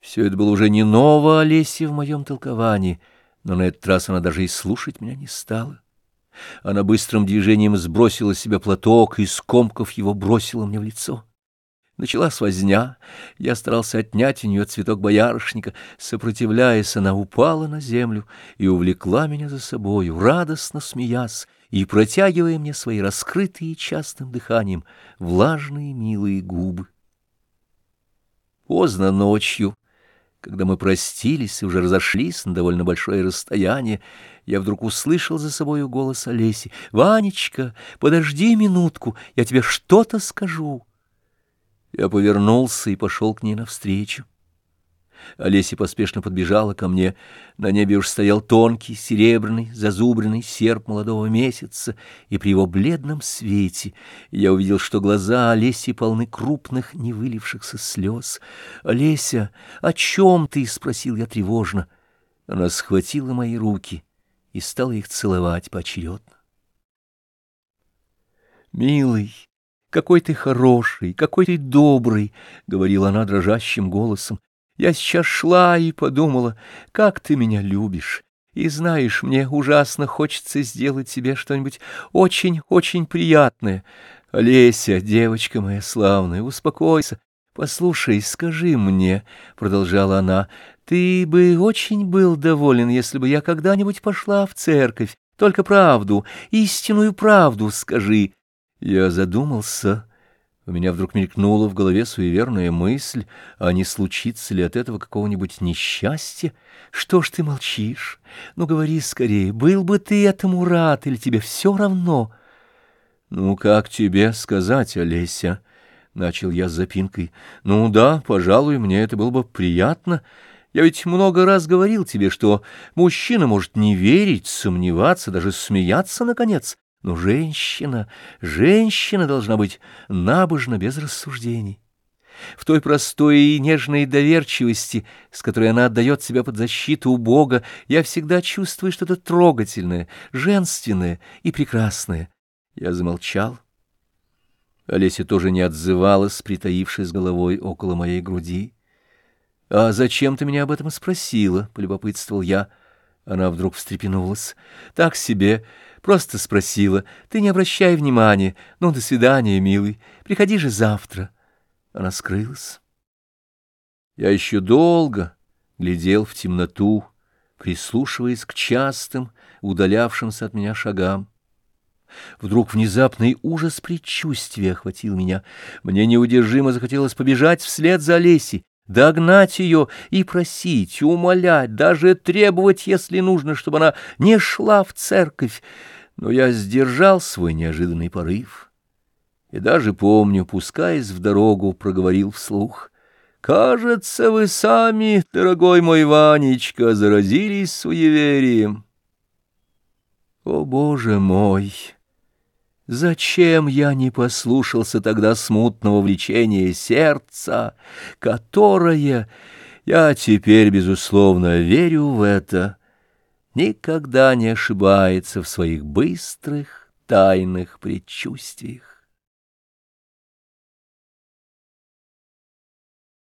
Все это было уже не ново Олесе в моем толковании, но на этот раз она даже и слушать меня не стала. Она быстрым движением сбросила с себя платок и, скомков его, бросила мне в лицо. Началась возня, я старался отнять у нее цветок боярышника. Сопротивляясь, она упала на землю и увлекла меня за собою, радостно смеясь и протягивая мне свои раскрытые частым дыханием влажные милые губы. Поздно ночью, когда мы простились и уже разошлись на довольно большое расстояние, я вдруг услышал за собою голос Олеси. «Ванечка, подожди минутку, я тебе что-то скажу». Я повернулся и пошел к ней навстречу. Олеся поспешно подбежала ко мне. На небе уж стоял тонкий, серебряный, зазубренный серп молодого месяца, и при его бледном свете я увидел, что глаза Олеси полны крупных, не вылившихся слез. «Олеся, о чем ты?» — спросил я тревожно. Она схватила мои руки и стала их целовать поочередно. «Милый, какой ты хороший, какой ты добрый!» — говорила она дрожащим голосом. Я сейчас шла и подумала, как ты меня любишь. И знаешь, мне ужасно хочется сделать тебе что-нибудь очень-очень приятное. Олеся, девочка моя славная, успокойся. Послушай, скажи мне, — продолжала она, — ты бы очень был доволен, если бы я когда-нибудь пошла в церковь. Только правду, истинную правду скажи. Я задумался у меня вдруг мелькнула в голове суеверная мысль, а не случится ли от этого какого-нибудь несчастья? Что ж ты молчишь? Ну, говори скорее, был бы ты этому рад, или тебе все равно? Ну, как тебе сказать, Олеся? Начал я с запинкой. Ну да, пожалуй, мне это было бы приятно. Я ведь много раз говорил тебе, что мужчина может не верить, сомневаться, даже смеяться, наконец, но женщина, женщина должна быть набожна без рассуждений. В той простой и нежной доверчивости, с которой она отдает себя под защиту у Бога, я всегда чувствую что-то трогательное, женственное и прекрасное. Я замолчал. Олеся тоже не отзывалась, притаившись головой около моей груди. — А зачем ты меня об этом спросила? — полюбопытствовал я. Она вдруг встрепенулась. — Так себе... Просто спросила. Ты не обращай внимания. Ну, до свидания, милый. Приходи же завтра. Она скрылась. Я еще долго глядел в темноту, прислушиваясь к частым, удалявшимся от меня шагам. Вдруг внезапный ужас предчувствия охватил меня. Мне неудержимо захотелось побежать вслед за Олесей, догнать ее и просить, умолять, даже требовать, если нужно, чтобы она не шла в церковь. Но я сдержал свой неожиданный порыв и даже помню, пускаясь в дорогу, проговорил вслух. «Кажется, вы сами, дорогой мой Ванечка, заразились суеверием». О, Боже мой! Зачем я не послушался тогда смутного влечения сердца, которое, я теперь, безусловно, верю в это, никогда не ошибается в своих быстрых тайных предчувствиях?